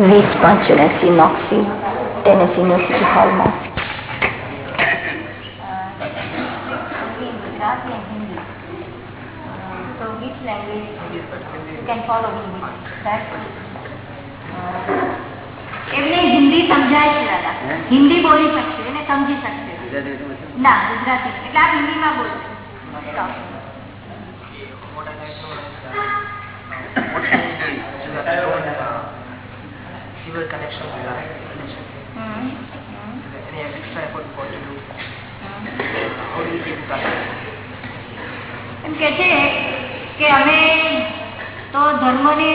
વીસ પાંચ ચોર્યાસી નોક્સી ટેનેસી યુનિવર્સિટી હોલમાં So which language you can follow me? That's એમને હિન્દી સમજાય છે દાદા હિન્દી બોલી શકશે એને સમજી શકશે ના ગુજરાતી એટલે આપ હિન્દીમાં બોલો civil connection with that connection. Any extra effort we want to do. How do you keep in touch? એમ કે છે કે અમે તો ધર્મની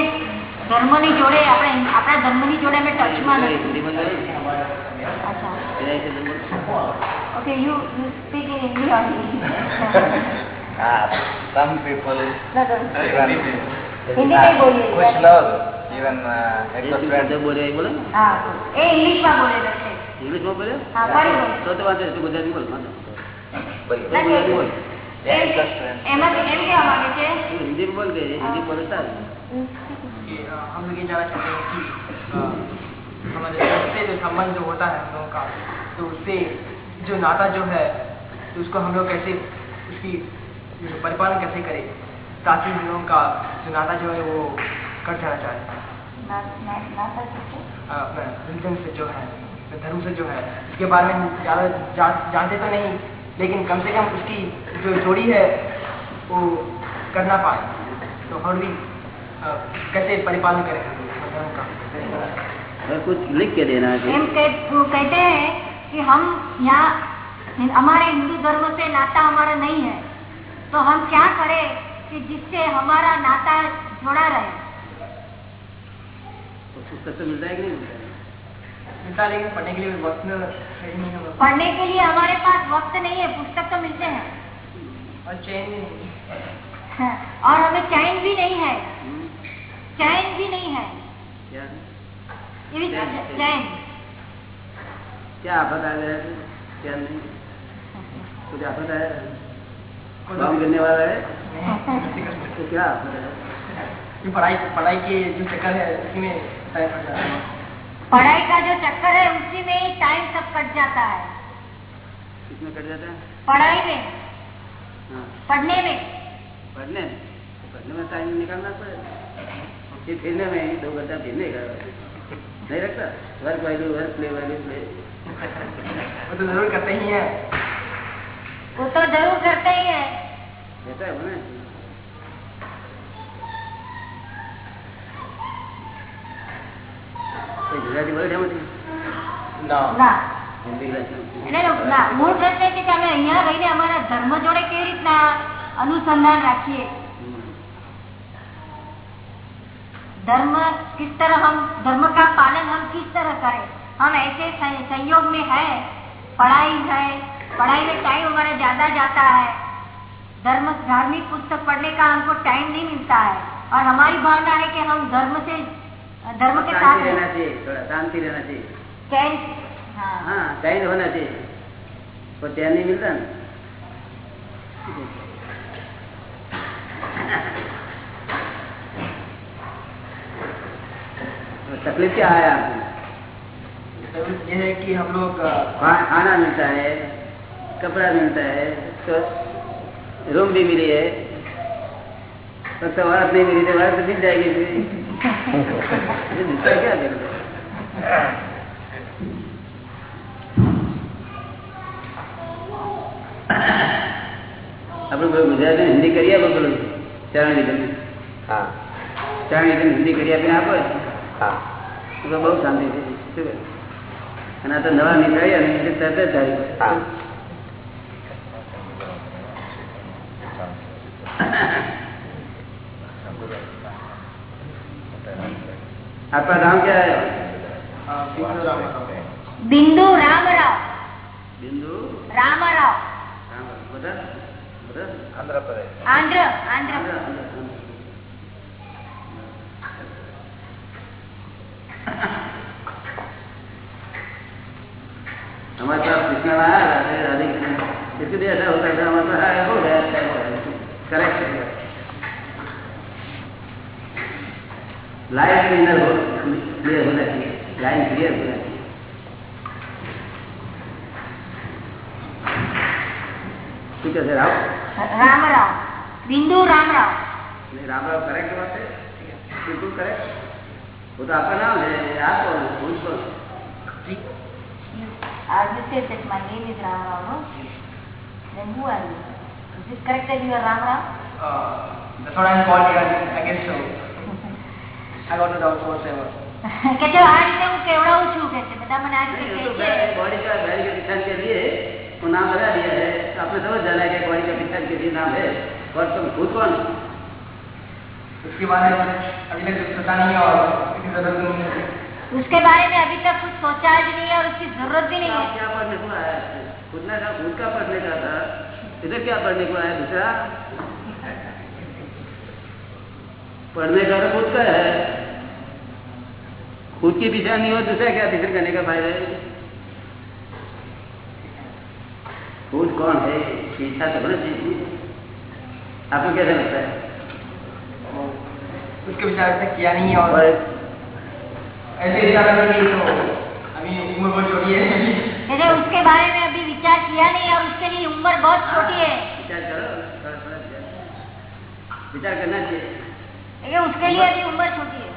ધર્મની જોડે આપણે આપણા ધર્મની જોડે અમે ટચમાં નથી okay you you speak in Hindi only Ah, some people Hindi નહીં બોલીએ push love, even uh, ex-husband. બોલે એ બોલે હા એ ઇંગ્લિશમાં બોલેલો છે ઇંગ્લિશમાં બોલે હા ફરી બોલો તો તો વાંધો નહીં, તું ગુજરાતી બોલ વાંધો ના, કે- બોલ એમ એમાં એમ કહેવા માંગે છે તું હિન્દી બોલ કે હિન્દી બોલે સારું कि अ, हम लोग ये जानना चाहते हैं कि अ, हमारे उससे जो संबंध जो होता है हम लोगों का तो उससे जो नाता जो है तो उसको हम लोग कैसे उसकी जो परिपालन कैसे करें ताकि हम लोगों का जो नाता जो है वो कट जाना चाहे रिलीजन से जो है धर्म से जो है इसके बारे में ज़्यादा जा, जानते तो नहीं लेकिन कम से कम उसकी जो जोड़ी है वो करना पाए। तो हाउ डू कैसे परिपालन करें धर्म का और कुछ लिख के देना है वो कहते हैं कि हम यहाँ हमारे हिंदू धर्म से नाता हमारा नहीं है। तो हम क्या करें कि जिससे हमारा नाता जोड़ा रहे? तो पुस्तक तो है कि नहीं मिलता है मिलता लेकिन पढ़ने के लिए वक्त है ही नहीं हम लोग पढ़ने के लिए हमारे पास वक्त नहीं है पुस्तक तो मिलते हैं। और चैन भी नहीं और हमें चैन भी नहीं है। चैन भी नहीं है। क्या? ये भी चैन क्या आफत आ गया है? क्या नहीं कुछ आफत आया काम करने वाला है? तो क्या आफत है? पढ़ाई पढ़ाई के जो चक्कर है उसी में टाइम कट जाता है। पढ़ाई का जो चक्कर है उसी में ही टाइम सब कट जाता है। किसमें कट जाता है? पढ़ाई में। हाँ। पढ़ने में। पढ़ने में? तो पढ़ने में टाइम निकालना पड़ेगा। फिरने में ही दो घंटा फिरने का नहीं रखता? Work value work play value play वो तो ज़रूर करते ही है। वो तो ज़रूर करते ही है। ऐसा है ગુજરાતી બોલે છે એમાંથી? No. ના હિન્દી ભાષા. એટલે ના મૂળ પ્રશ્ન એ છે કે અમે અહીંયા રહીને અમારા ધર્મ જોડે કેવી રીતના अनुसंधान રાખીએ હમ. धर्म किस तरह हम धर्म का पालन हम किस तरह करें हम ऐसे सं- संयोग में है पढ़ाई है पढ़ाई में टाइम हमारा ज्यादा जाता है धर्म धार्मिक पुस्तक पढ़ने का हमको टाइम नहीं मिलता है और हमारी भावना है कि हम धर्म से धर्म के साथ शांति रहना चाहिए थोड़ा शांति रहना चाहिए। चैन हाँ। हाँ चैन होना चाहिए। पर चैन नहीं मिलता ना। तो तकलीफ़ क्या है आपको? ज़रूर ये है कि हम लोग खाना मिलता है कपड़ा मिलता है तो रूम भी मिली है। तो औरत नहीं मिली तो औरत मिल जाएगी આપડે કોઈ ગુજરાતી હિન્દી કરી આપો બોલો. ચરણી તમે હા. ચરણી તમે હિન્દી કરી આપીને આપો. હા. તો બઉ શાંતિ થઈ અને આ તો નવા નીકળ્યા તરત જ આવી आपका नाम क्या है बिंदु राम राव बिंदु राम राव आंध्र प्रदेश आंध्र आंध्र हमारे पास कृष्ण आया राधे राधे कृष्ण इसके लिए ऐसा होता है हमारे पास हो गया करेक्ट लाइन क्लियर हो क्लियर होना चाहिए लाइन क्लियर होना चाहिए ठीक है आओ राम राव बिंदु राम राव नहीं राम राव करेक्ट बात है बिल्कुल करेक्ट वो तो आपका नाम है आप कौन हो? खुद कौन As you said that my name is Ram Rao, no? Then who are you? Is it correct that you are Ram Rao? Uh, that's what I'm called here. I guess so. I got no doubt whatsoever. કે છે આ રીતે હું કેવડાવું છું કે છે બધા મને આ नहीं, રીતે वो કહે तो છે बॉडी का बॉडी के पहचान के लिए वो नाम लगा दिया है तो आपने समझ जाना है कि बॉडी का पहचान के लिए नाम है और तुम खुद कौन हो? उसके बारे में अभी तक कुछ सोचा नहीं है और इसकी जरूरत नहीं है उसके बारे में अभी तक कुछ सोचा भी नहीं है और उसकी जरूरत भी नहीं आप है क्या पढ़ने को आया है? खुद ना खुद का पढ़ने का था इधर क्या पढ़ने को आया दूसरा पढ़ने का तो खुद का है खुद की दिशा नहीं हो दूसरा क्या फ़िक्र करने का फ़ायदा है? खुद कौन है? इच्छा तो होना चाहिए आपको कैसा लगता है? उसके विचार से किया नहीं है और ऐसे विचार करेंगे तो अभी उम्र बहुत छोटी है। कहते उसके बारे में अभी विचार किया नहीं और उसके लिए उम्र बहुत छोटी है। करो विचार। करना चाहिए। उसके लिए अभी उम्र छोटी है।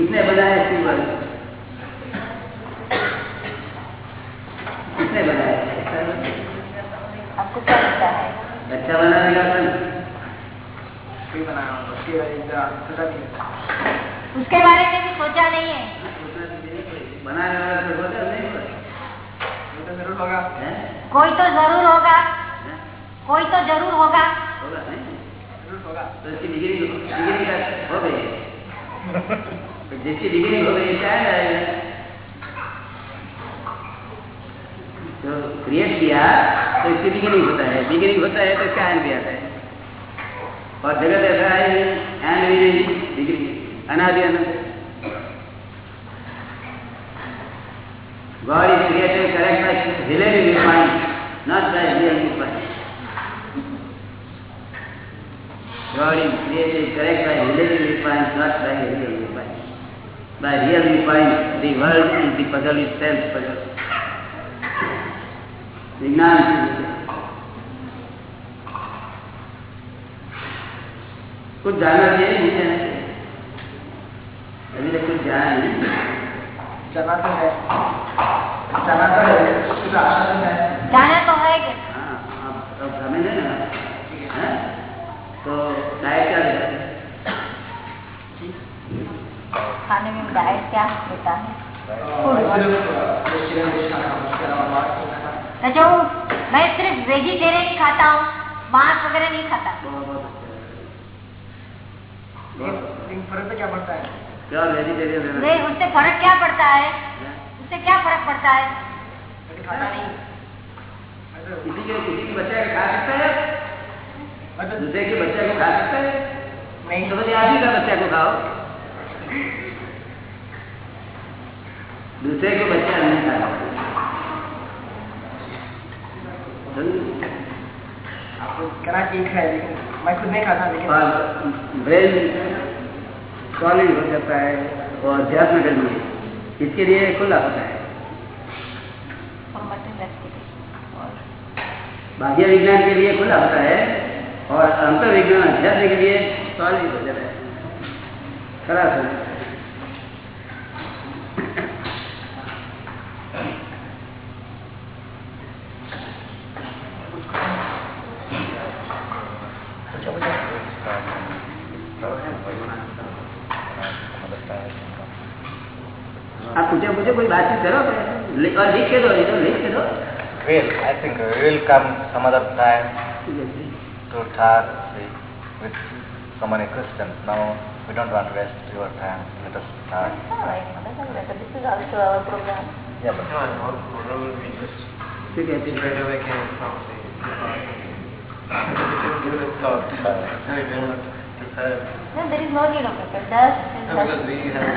किसने बनाया इसी वर्ल्ड किसने बनाया आपको क्या लगता है? अच्छा बनाने का उसके बारे में है। भी सोचा नहीं है बनाने वाला तो नहीं तो ज़रूर होगा। कोई तो ज़रूर होगा। कोई तो ज़रूर होगा। होगा नहीं? ज़रूर होगा। तो इसकी डिग्री डिग्री का हो गई तो जिसकी डिग्री हो गई क्या आएगा तो क्रिएट किया तो इसकी बिगिनिंग होता है बिगिनिंग होता है तो इसका एंड भी आता है और जगत ऐसा है एंड बिगिनिंग डिग्री अनादि अनंत created correct by relative mind, not by real mind. God is created correct by relative mind, not by real. By real you find the world and the puzzle is self-puzzle. Vignan कुछ जाना चाहिए नहीं जाना चाहिए अभी तक कुछ जाना नहीं जाना तो है जाना तो है जाना तो है हाँ आप समझ रहे ना खाने में डाइट क्या होता है? अच्छा मैं सिर्फ़ वेजिटेरियन ही खाता हूँ मांस वगैरह नहीं खाता। फ़र्क तो क्या पड़ता है? क्या वेजिटेरियन नहीं उससे फ़र्क क्या पड़ता है? उससे क्या फ़र्क पड़ता है? लेकिन खाता नहीं। मैं किसी के किसी के बच्चे खा सकता है? दूसरे के बच्चे को खा सकता है? नहीं। तो आप ही का बच्चा को खाओ? दूसरे को बच्चा नहीं खा सकता समझे? आपको कहना ठीक है लेकिन मैं खुद नहीं खाता लेकिन और ब्रेन सॉलिड हो जाता है और अध्यात्म के लिए इसके लिए खुला होता है. बाह्य विज्ञान के लिए खुला होता है और अंतर विज्ञान अध्यात्म के लिए सॉलिड हो जाता है खराब हो जाता है आप पूछे पूछे कोई बातचीत करो और लिख के दो इधर लिख के दो will i think we will come some other time to talk with someone a christian now we don't want to waste your time let us start this is also our program yeah but no, our program will be just to get it right away can from the give it thought no we will not prepare no there is no need of prepare just no, because we have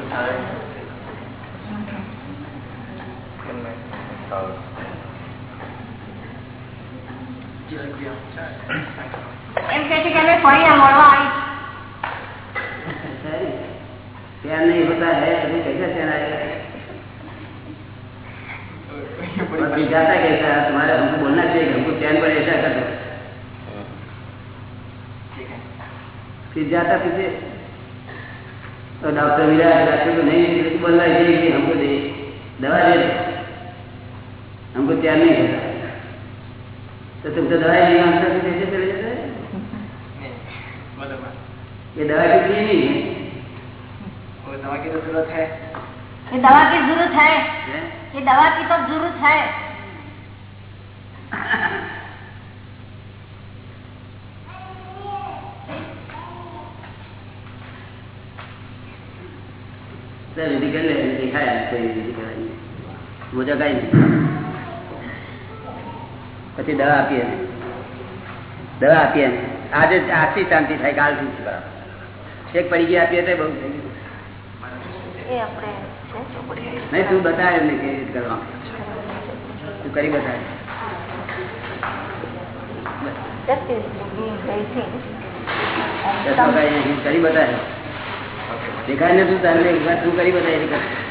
the time make start. Just be on time. એમ કે છે કે અમે ફરી મળવા આવી ऐसा है प्यार नहीं होता है अभी कैसे चैन आएगा और फिर जाता कैसा है तुम्हारे हमको बोलना चाहिए कि हमको चैन पर ऐसा कर दो ठीक है फिर जाता पीछे तो डॉक्टर मिला है डॉक्टर को नहीं मिले तो बोलना चाहिए कि हमको दे दवा दे दो हमको चैन नहीं होता तो तुम तो दवाई नहीं आंसर से कैसे चले जाते ये दवा की नहीं है? वो दवा की तो ज़रूरत है। ये दवा की ज़रूरत है। ये दवा की तो ज़रूरत है। विधि कर ले कोई विधि मुझे कहीं પછી દવા આપીએ. દવા આપીએ આજે આજથી શાંતિ થાય જ બરાબર એક પડી ગયા આપીએ તો બહુ થઈ ગયું. નહીં તું બતાવે એમને કેવી રીતે કરવા તું કરી બતાવે. કરી બતાવે. દેખાય ને તું તારે તું કરી બતાવે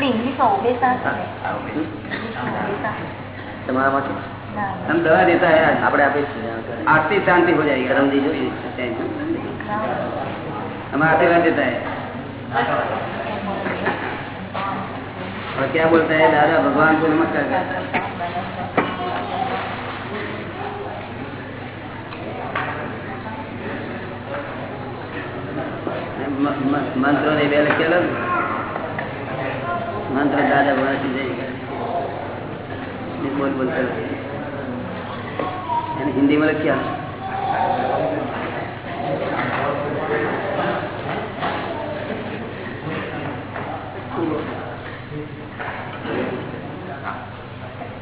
આપણે ઇંગ્લિશમાં ઓબેસા છે ને? ઇંગ્લિશમાં ઓબેસા. તમારામાંથી ના, हम दवा देता है આપણે આપે आरती शांति हो जाएगी गरम दी જોઈએ ના. हम आशीर्वाद देता है और क्या बोलता है दादा भगवान को नमस्कार करता है म- म- મંત્રો ને બે લખેલો ને? મંત્ર દાદા ભગવાન જય કરે. બોલ બોલ કરો એને હિન્દીમાં લખ્યા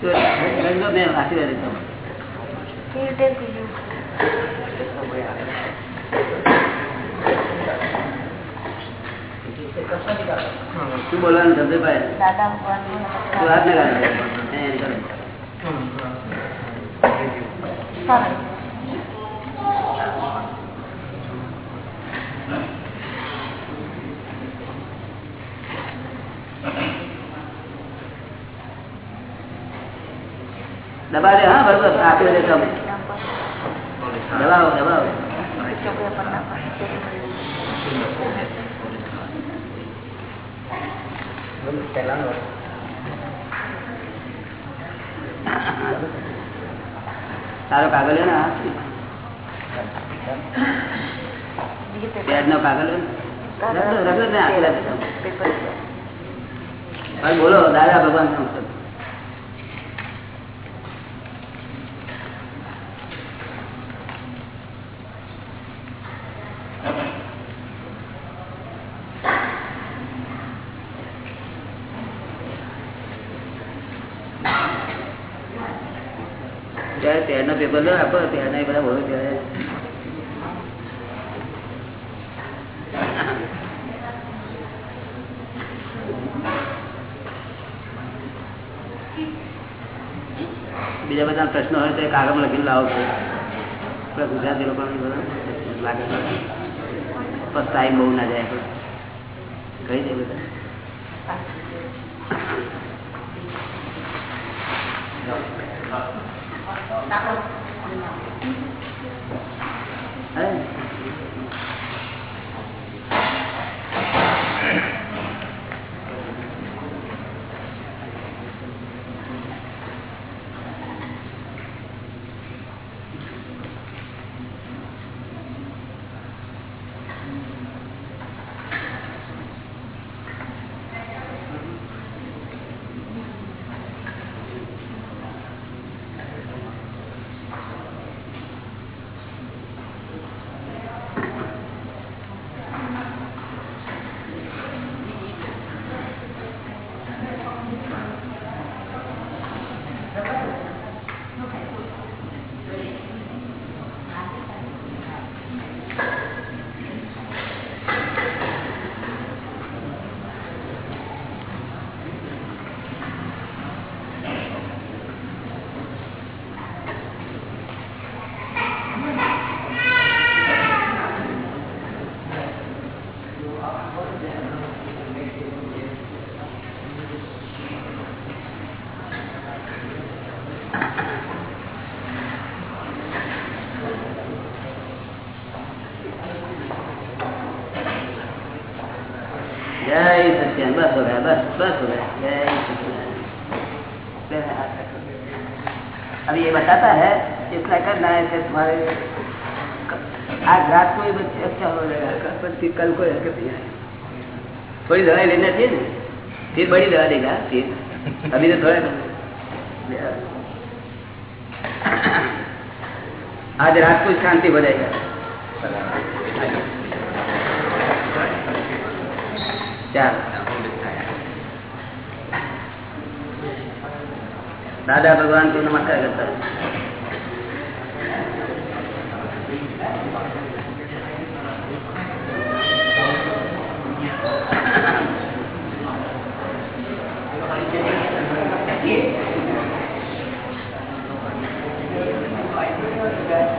તો રંગો મેં આશીર્વાદ શું બોલવાનું દબાવે હા બરોબર આપ્યો છે તમે. દબાવો દબાવો. તારો કાગળ ને પેડ નો? કાગળ બોલો દાદા ભગવાન સંસ્કૃત પેપર લો આપો પેડના બધા બોલો ત્યારે. બીજા બધા પ્રશ્નો હોય તો કાગળ લખીને લાવો છો ગુજરાતી લોકો લાગે ટાઈમ બહુ ના જાય કહી દે બધા. અરે जय सत्यान बस हो गया बस बस हो गया अब ये बताता है इतना करना है कि तुम्हारे आज रात को ही बच्चे अच्छा हो जाएगा फिर कल को थोड़ी दवाई लेना ना? फिर बड़ी दवा लेगा फिर। अभी तो थोड़ा आज रात को शांति हो जाएगा। ચાલો દાદા ભગવાન થી નમસ્કાર કરતા Yeah.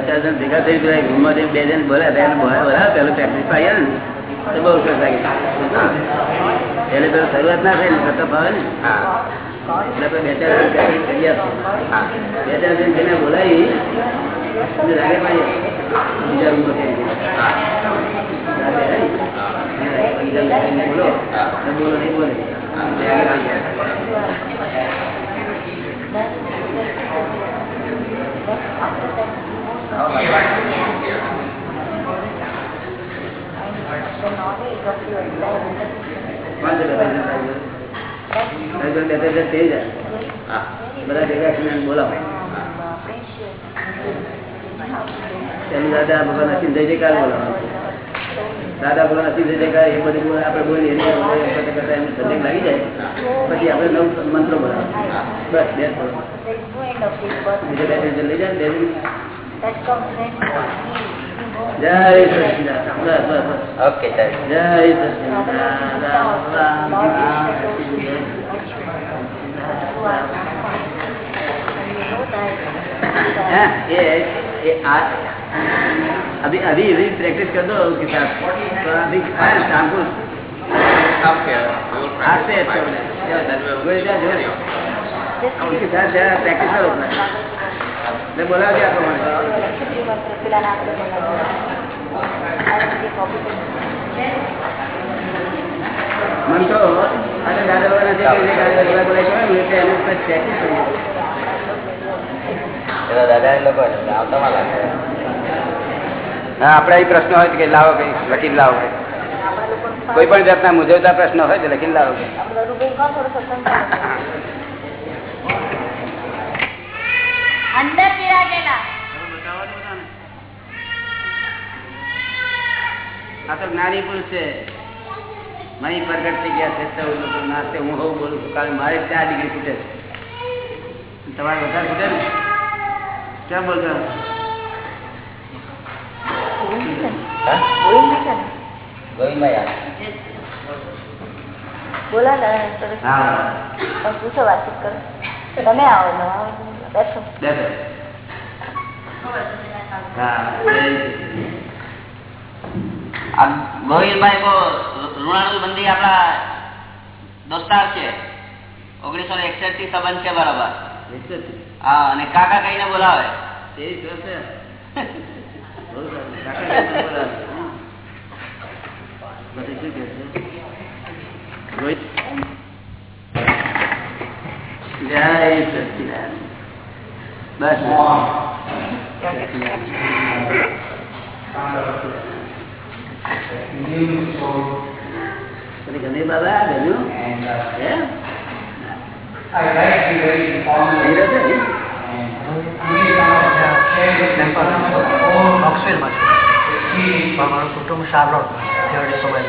અત્યારે ભેગા થઈ ગયા રૂમમાં બે જણ બોલ્યા ત્યાં જણ બોલ્યા બોલ્યા, પેલું પ્રેક્ટિસ પાડ્યા ને બહુ સરસ લાગી. એટલે પેલું શરૂઆત ના થાય ને થતો ભાવે એટલે બે ચાર. બે ચાર જણ જેને બોલાવી બીજા બોલો. બોલો બોલે. બધા ભેગા થઈને દાદા ભગવાન અસીમ જય જયકાર એ બધું આપણે બોલીએ કરતા એમને લાગી જાય પછી આપણે નવ મંત્રો બોલાવો બસ બે લઈ જાય ને બે જણ. જય સચિદાનંદ. બસ બસ બસ ઓકે ચાલો જય સચિદાનંદ. રામ રામ हाँ, ये ये आज अभी अभी अभी प्रैक्टिस कर दो उसके साथ तो अभी आज शाम को आज से अच्छा हो जाए वो इधर जो उनके साथ जरा प्रैक्टिस करो अपना એટલે બોલાવી આપો મને. તો આજે દાદા વાળા છે કે દાદા બોલાય બોલાય છે એનું પ્રેક્ટિસ કરી એ આપડે પ્રશ્ન હોય કે લાવો કઈ લખી લાવો. કોઈ પણ જાતના મુજવતા પ્રશ્ન હોય તો લખી લાવો અંદર બિરાજેલા આ તો જ્ઞાની પુરુષ છે. મહી પ્રગટ થઈ ગયા છે સૌ લોકો. નાસ્તે હું હોઉં બોલું છું. કારણ મારે ચાર ડિગ્રી ખૂટે તમારે વધારે ખૂટે ને? ક્યાં બોલતા બોલી ને? પૂછો વાતચીત કરો? તમે આવો બેસો. બેસો. ગોવિંદભાઈ બંદી આપણા દોસ્તાર છે. ઓગણીસો ને એકસઠથી સંબંધ છે બરાબર. હા અને કાકા કહીને બોલાવે. તેવી જય સચિદાન બસ. ગમે બાબા ગમ્યું ઓક્સફિલ્ડમાં છું. મારું કુટુંબ શાર્લોટ થિયોડી સમય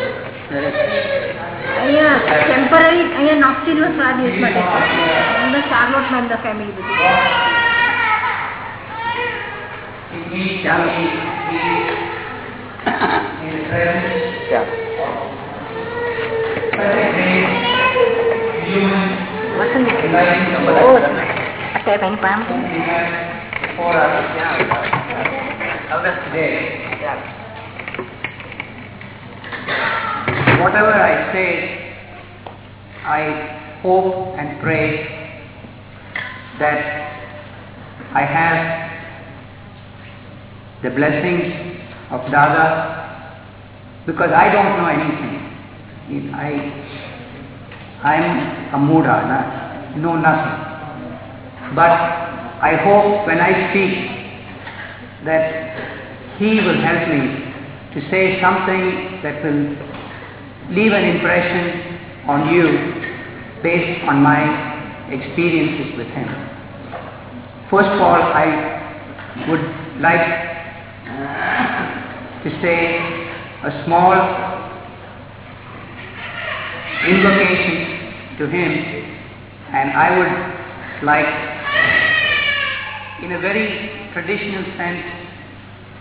અહીંયા ટેમ્પરરી અહીંયા નોક્સિનનો સ્વાદ યુઝ માટે અંદર ચાર્લોટ બંધ ફેમિલી બધી Seven pounds. Four hours. Yeah. Whatever I say, I hope and pray that I have the blessings of Dada because I don't know anything. I I'm a Muda, know nothing. But I hope when I speak that he will help me to say something that will leave an impression on you based on my experiences with him. First of all, I would like uh, to say a small invocation to him and I would like in a very traditional sense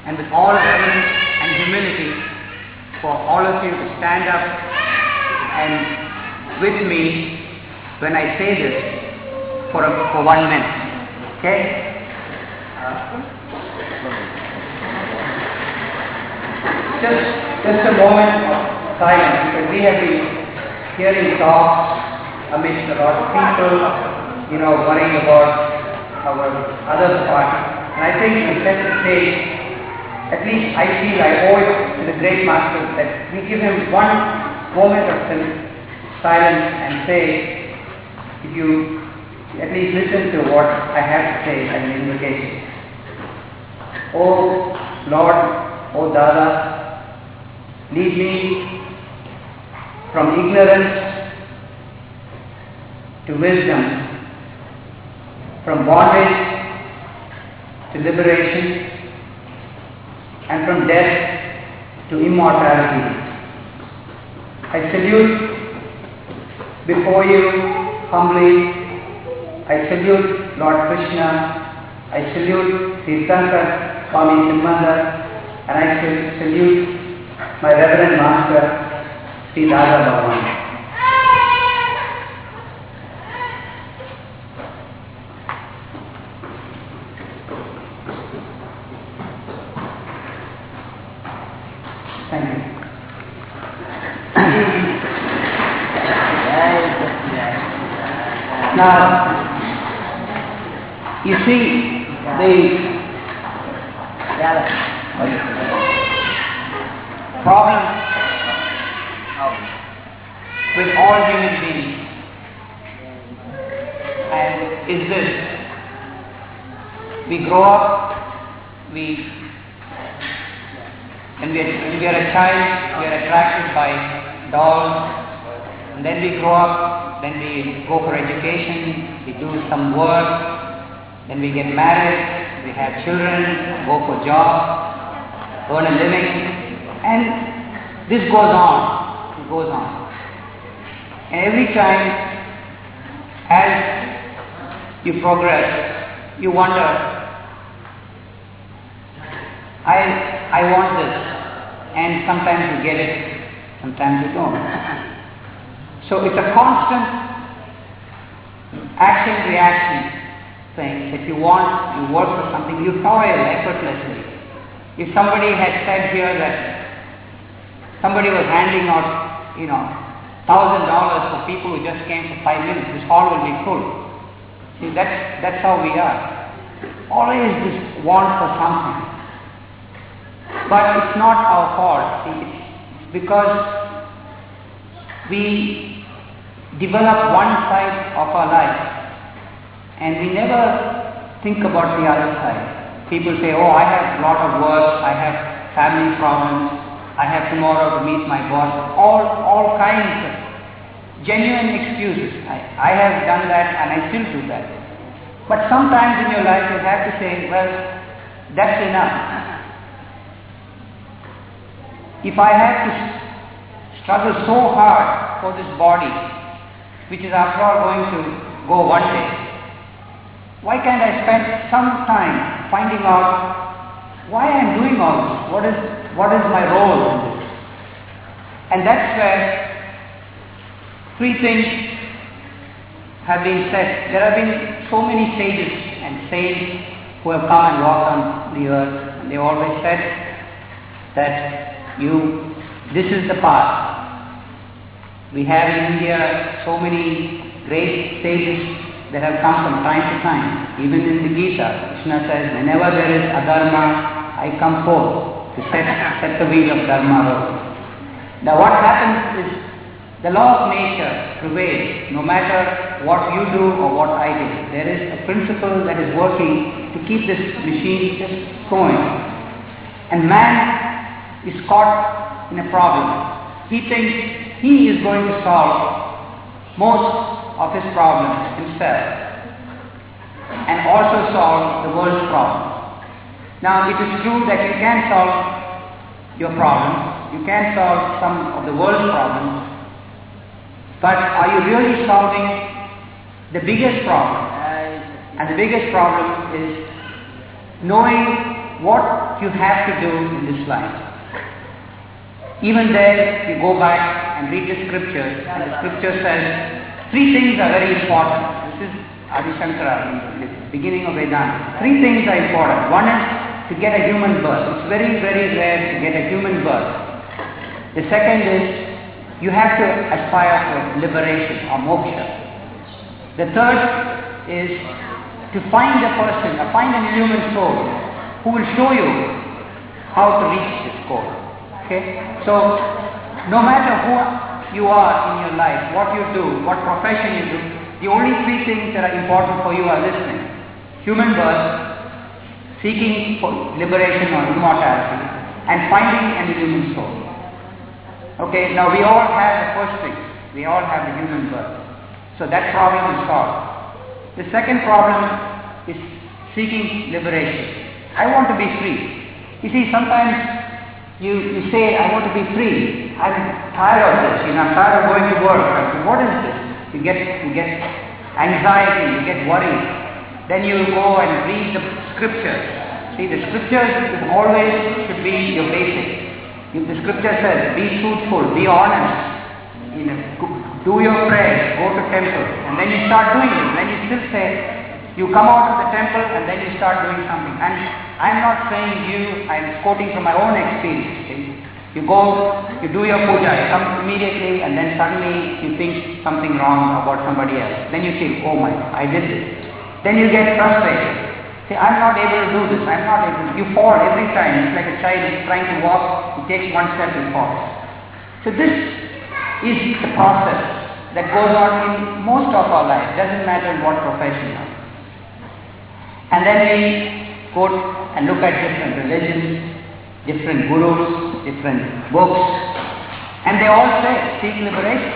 and with all reverence and humility for all of you to stand up and with me when I say this for, a, for one minute. Okay? just, just a moment of silence because we have been hearing talks amidst a lot of people, you know, worrying about our other part. And I think to set the stage, at least I feel I owe it to the great master that we give him one moment of sil- silence and say, if you at least listen to what I have to say as an invocation. Oh Lord, oh Dada, lead me from ignorance to wisdom, from bondage to liberation, and from death to immortality. I salute before you humbly. I salute Lord Krishna. I salute Tirthankar Swami Simandhar. And I sal- salute my Reverend Master, Sri Dada Bhagavan. Now, you see, the problem with all human beings and is this. we grow up, we, when we, are, when we are a child, we are attracted by dolls, and then we grow up, then we go for education, we do some work, then we get married, we have children, go for job, earn a living, and this goes on, it goes on. And every time as you progress, you wonder, I, I want this. And sometimes you get it, sometimes you don't. So it's a constant action-reaction thing. If you want, you work for something, you toil effortlessly. If somebody had said here that somebody was handing out, you know, thousand dollars for people who just came for five minutes, this hall will be full. See, that's, that's how we are. Always this want for something. But it's not our fault. See, it's because we develop one side of our life and we never think about the other side. People say, oh, I have a lot of work, I have family problems, I have tomorrow to meet my boss, all, all kinds of genuine excuses. I, I have done that and I still do that. But sometimes in your life you have to say, well, that's enough. If I have to struggle so hard for this body, which is after all going to go one day, why can't I spend some time finding out why I am doing all this? What is, what is my role in this? And that's where three things have been said. There have been so many sages and saints who have come and walked on the earth, and they always said that you, this is the path. We have in India so many great sages that have come from time to time. Even in the Gita, Krishna says, whenever there is adharma, I come forth to set, set the wheel of dharma rolling. Now what happens is the law of nature prevails no matter what you do or what I do. There is a principle that is working to keep this machine just going. And man is caught in a problem. He thinks he is going to solve most of his problems himself and also solve the world's problems. Now it is true that you can solve your problems, you can solve some of the world's problems, but are you really solving the biggest problem? And the biggest problem is knowing what you have to do in this life. Even there, you go back and read the scriptures, and the scripture says three things are very important. This is Adi Shankara the beginning of Vedanta. Three things are important. One is to get a human birth. It's very, very rare to get a human birth. The second is you have to aspire for liberation or moksha. The third is to find a person, uh, find a human soul who will show you how to reach this goal. Okay? So, no matter who you are in your life, what you do, what profession you do, the only three things that are important for you are listening. Human birth, seeking for liberation or immortality, and finding an human soul. Okay, now we all have the first thing. We all have the human birth. So that problem is solved. The second problem is seeking liberation. I want to be free. You see, sometimes you, you say, I want to be free. I'm tired of this. You know, I'm tired of going to work. What is this? You get, you get anxiety, you get worried. Then you go and read the scriptures. See, the scriptures always should be your basic. If the scripture says, be truthful, be honest, you know, do your prayers, go to temple, and then you start doing it. Then you still say, you come out of the temple and then you start doing something. And I'm not saying you, I'm quoting from my own experience. You go, you do your puja, you come immediately and then suddenly you think something wrong about somebody else. Then you think, oh my, I did this. Then you get frustrated. Say, I'm not able to do this, I'm not able to. You fall every time. It's like a child is trying to walk, he takes one step and falls. So this is the process that goes on in most of our life. Doesn't matter what profession you are. And then we quote and look at different religions, different gurus, different books, and they all say, seek liberation.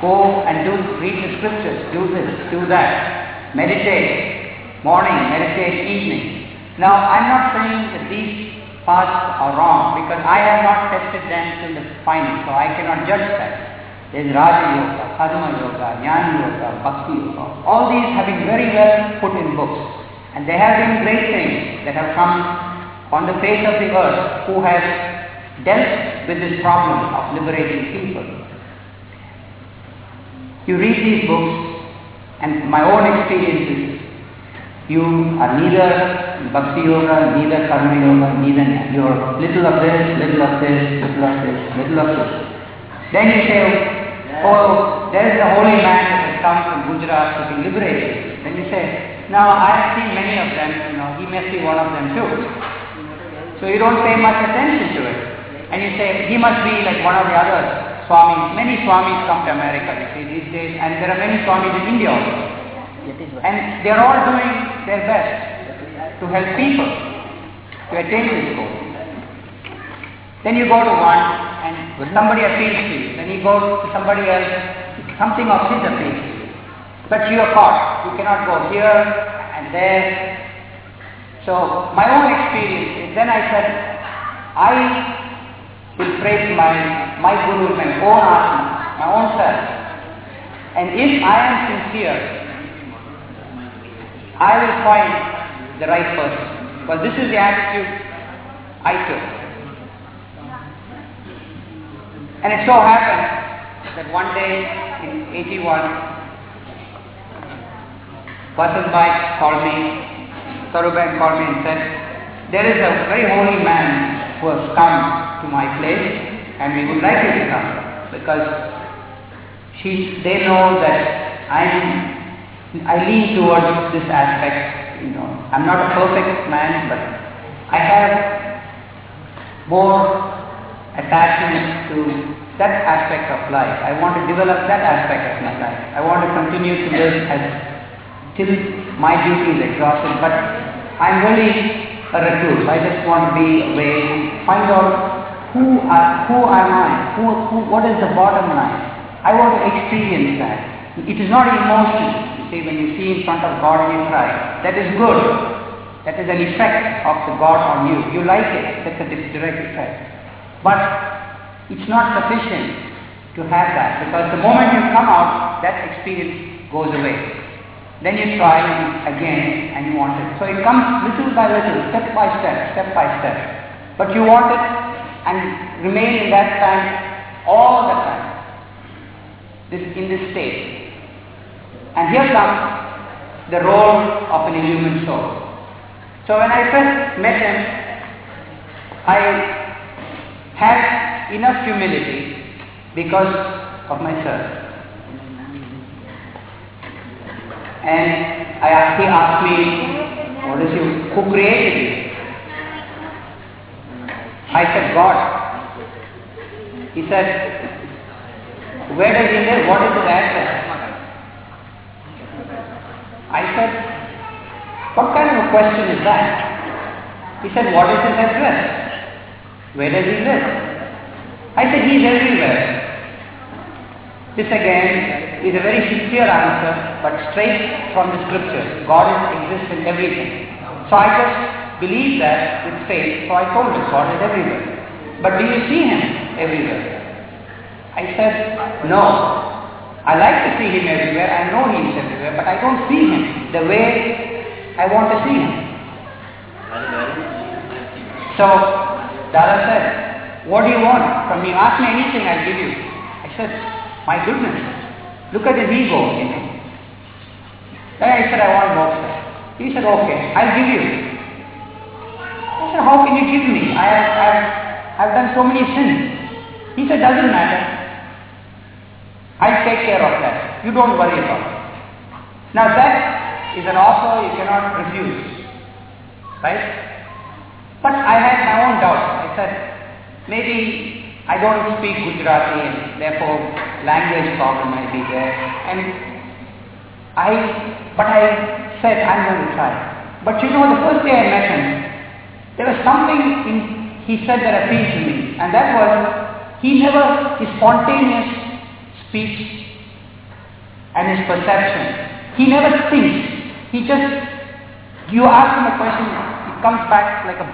Go and do, read the scriptures, do this, do that, meditate, morning, meditate, evening. Now, I'm not saying that these paths are wrong because I have not tested them to the final, so I cannot judge that. There's Raja Yoga, Karma Yoga, Jnana Yoga, Bhakti Yoga. All these have been very well put in books. And there have been great things that have come on the face of the earth who have dealt with this problem of liberating people. You read these books and my own experiences, you are neither Bhakti Yoga, neither Karma Yoga, neither you're little of this, little of this, little of this, little of this. Then you say, Oh, there is a holy man that has come from Gujarat to be liberated. Then you say, now I have seen many of them, you know, he must be one of them too. So you don't pay much attention to it. And you say, he must be like one of the other Swamis. Many Swamis come to America, you see, these days, and there are many Swamis in India also. And they're all doing their best to help people to attain this goal. Then you go to one and somebody appeals to you. Then you go to somebody else, something of his appeals to you. But you are caught. You cannot go here and there. So my own experience is then I said, I will praise my, my Guru, my own Atma, my own self. And if I am sincere, I will find the right person. Well, this is the attitude I took. And it so happened that one day in 81, Vasan Bhai called me, Saruban called me and said, there is a very holy man who has come to my place and we would like you to come because she, they know that I'm, I lean towards this aspect, you know. I'm not a perfect man, but I have more attachment to that aspect of life. I want to develop that aspect of my life. I want to continue to live as my duty is exhausted. But I'm really a recluse. I just want to be away, find out who are, who am I, who, who, what is the bottom line. I want to experience that. It is not emotion. You see, when you see in front of God and you cry, that is good. That is an effect of the God on you. You like it. That's a direct effect. But it's not sufficient to have that because the moment you come out, that experience goes away. Then you try again and you want it. So it comes little by little, step by step, step by step. But you want it and remain in that time all the time, this, in this state. And here comes the role of an illumined soul. So when I first met him, I had enough humility because of myself. And I asked, he asked me, what is who created you? I said, God. He said, where does he live? What is his address? I said, what kind of a question is that? He said, what is his address? Where does he live? I said, he is everywhere. This again is a very sincere answer, but straight from the scriptures. God exists in everything. So I just believe that with faith, so I told him God is everywhere. But do you see him everywhere? I said, no. I like to see him everywhere, I know he is everywhere, but I don't see him the way I want to see him. So Dada said, what do you want from me? Ask me anything, I'll give you. I said, my goodness, look at his ego in him. Then I said, I want moksha. He said, okay, I'll give you. I said, how can you give me? I have, I have, I've done so many sins. He said, doesn't matter. I'll take care of that. You don't worry about it. Now that is an offer you cannot refuse. Right? But I had my own doubts. I said, maybe I don't speak Gujarati and therefore language problem might be there. And I, but I said, I'm going to try. But you know, the first day I met him, there was something in, he said that appealed to me, and that was he never, his spontaneous speech and his perception, he never thinks. He just, you ask him a question, it comes back like a,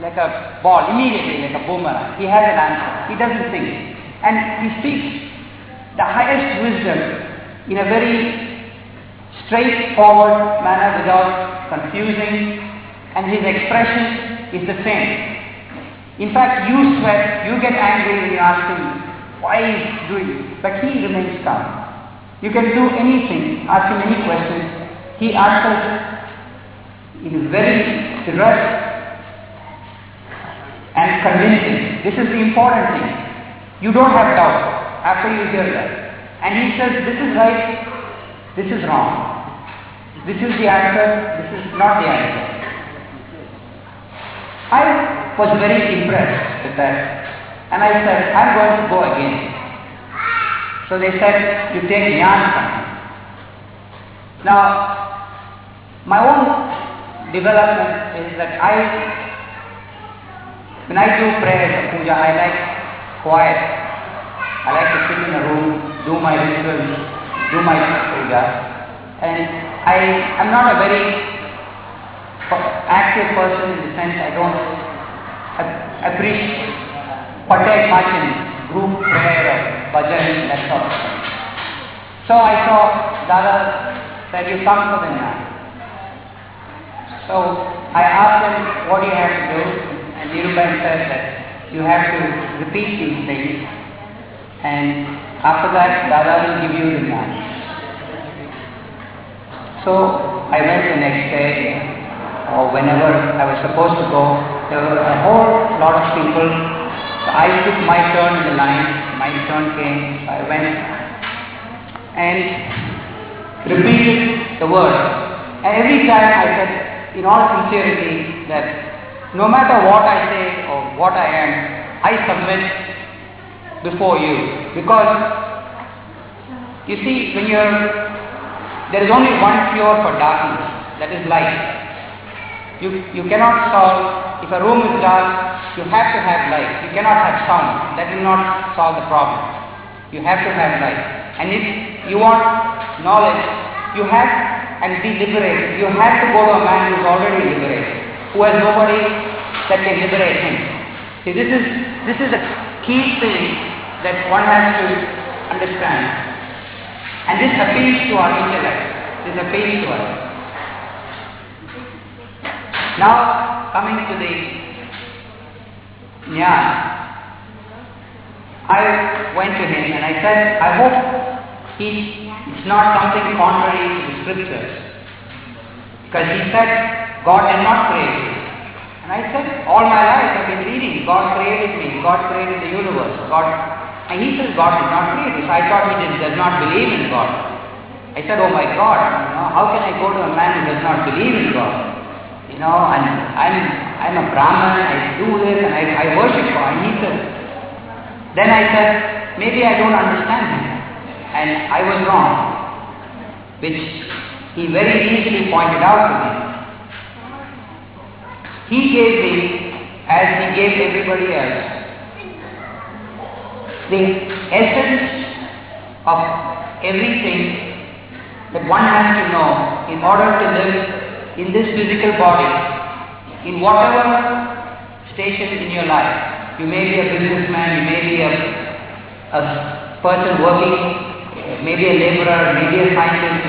like a ball, immediately, like a boomerang. He has an answer. He doesn't think. And he speaks the highest wisdom in a very straightforward manner without confusing and his expression is the same. In fact, you sweat, you get angry when you ask him why he's doing but he remains calm. You can do anything, ask him any question, he answers in very direct and convincing. This is the important thing. You don't have doubt after you hear that. And he says, this is right, this is wrong. This is the answer, this is not the answer. I was very impressed with that. And I said, I'm going to go again. So they said, you take jnana from him. Now, my own development is that I, when I do prayer, puja, I like quiet. I like to sit in a room, do my rituals, do my puja. And I am not a very active person in the sense I don't appreciate, partake much in group prayer or bhajan, that sort of thing. So I saw Dada said, you come for the night. So I asked him, what do you have to do? And Nirubai said that you have to repeat these things. And after that, Dada will give you the jnana. So I went the next day, or whenever I was supposed to go, there were a whole lot of people. So I took my turn in the line, my turn came, so I went and repeated the word. And every time I said, in all sincerity, that no matter what I say or what I am, I submit before you. Because, you see, when you're there is only one cure for darkness, that is light. You, you cannot solve, if a room is dark, you have to have light. You cannot have sound. That will not solve the problem. You have to have light. And if you want knowledge, you have and be liberated. You have to go to a man who is already liberated, who has nobody that can liberate him. See, this is, this is a key thing that one has to understand. And this appeals to our intellect. This appeals to us. Now, coming to the jnana, I went to him and I said, I hope he, it's not something contrary to the scriptures. Because he said, God did not create. And I said, all my life I've been reading, God created me, God created the universe, God and he says God did not create this. I thought he did, does not believe in God. I said, oh my God, you know, how can I go to a man who does not believe in God? You know, and I'm, I'm a Brahman, I do this and I, I worship God. And he said, then I said, maybe I don't understand him. And I was wrong, which he very easily pointed out to me. He gave me, as he gave everybody else, the essence of everything that one has to know in order to live in this physical body, in whatever station in your life. You may be a businessman, you may be a, a person working, maybe a laborer, maybe a scientist,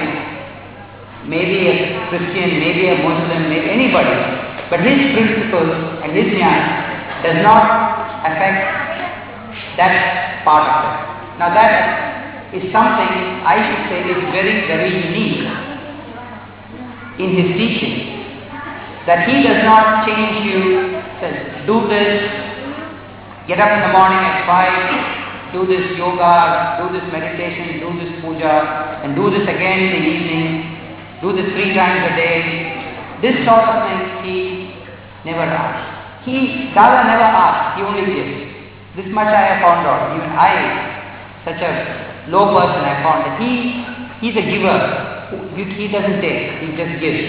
maybe a Christian, maybe a Muslim, maybe anybody. But his principles and his jnana does not affect that part of it. Now that is something I should say is very, very unique in his teaching. That he does not change you, says, do this, get up in the morning at 5, do this yoga, do this meditation, do this puja, and do this again in the evening, do this three times a day. This sort of thing he never asked. He, Dada never asked, he only gives. This much I have found out. Even I, such a low person, I found that he, he's a giver. He, doesn't take, he just gives.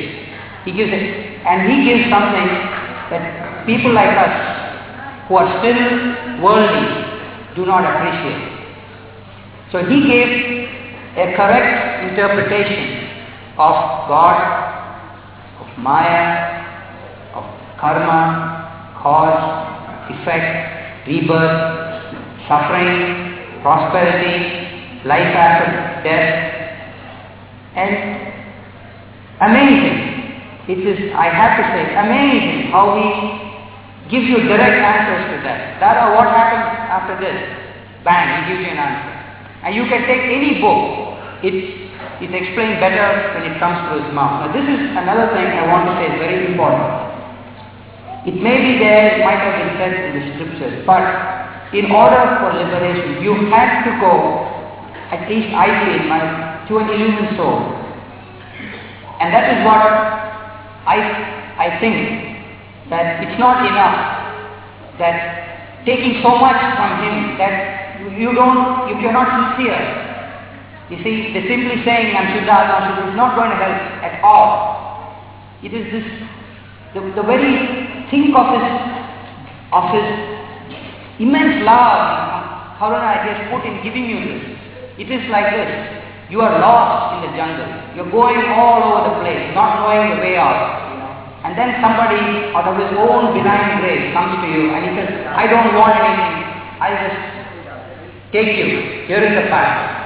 He gives it. And he gives something that people like us, who are still worldly, do not appreciate. So he gave a correct interpretation of God, of Maya, karma, cause, effect, rebirth, suffering, prosperity, life after death, and amazing. It is, I have to say, amazing how he gives you direct answers to that. That what happens after this. Bang, he gives you an answer. And you can take any book. It it's explained better when it comes to his mouth. Now this is another thing I want to say is very important. It may be there, it might have been said in the scriptures, but in order for liberation, you have to go, at least I feel, my, to an illumined soul. And that is what I, I think, that it's not enough, that taking so much from him that you don't, if you cannot sincere. You see, the simply saying I'm Shuddha, is not going to help at all. It is this, the, the very think of his, of his immense love, Karuna he has put in giving you this. It is like this. You are lost in the jungle. You're going all over the place, not knowing the way out. And then somebody out of his own benign grace comes to you and he says, I don't want anything. I just take you. Here is the path.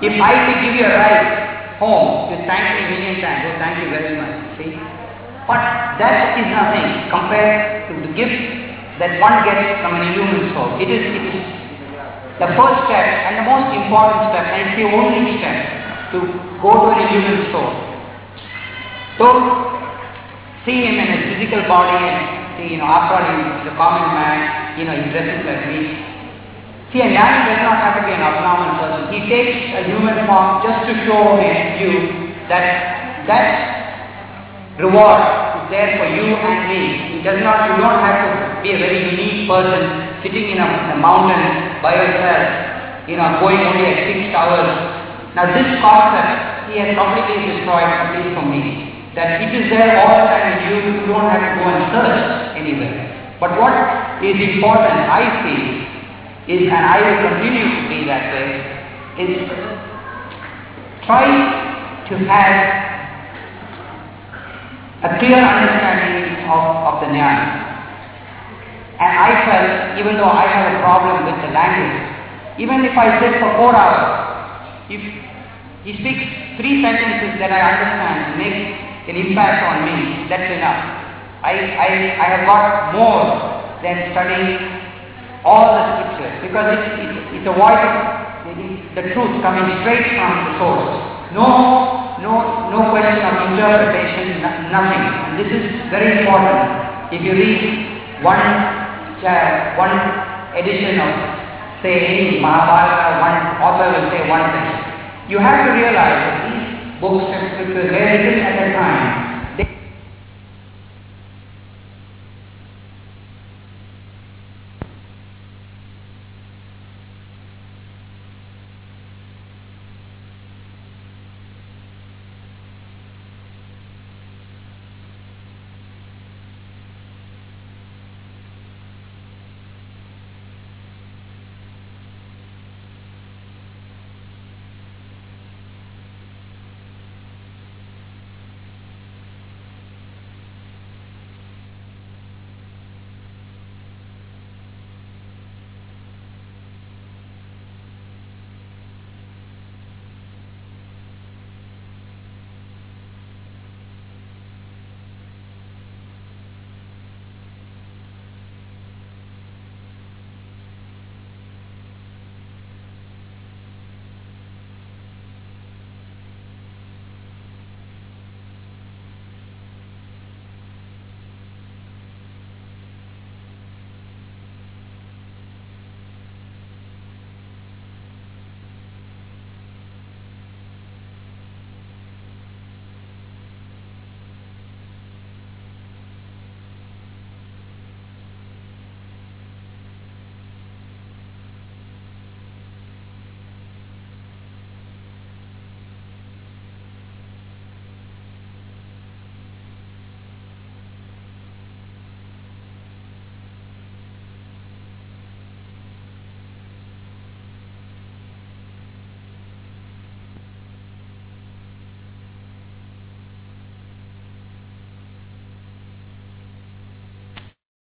If I could give you a ride home, you thank me a million times. Oh, thank you very much. See? But that is nothing compared to the gift that one gets from an illumined soul. It is, it is the first step and the most important step, and it's the only step to go to an illumined soul. Don't see him in a physical body and see, you know, after all, he's a common man, you know, he dresses like me. See, a man does not have to be an abnormal person. He takes a human form just to show you that that reward is there for you and me. It does not, you don't have to be a very unique person sitting in a, a mountain by yourself, you know, going only at six hours. Now this concept, he has completely destroyed, at least for me. That it is there all the time with you, you don't have to go and search anywhere. But what is important, I feel, is, and I will continue to be that way, is try to have a clear understanding of, of the Nyaya. And I felt, even though I have a problem with the language, even if I sit for four hours, if he speaks three sentences that I understand and make an impact on me, that's enough. I, I, I have got more than studying all the scriptures because it's, it's, it's a voice the truth coming straight from the source. No, no, no question of interpretation, nothing. And this is very important. If you read one, one edition of, say, any Mahabharata, one author will say one thing. You have to realize that these books and scriptures were written at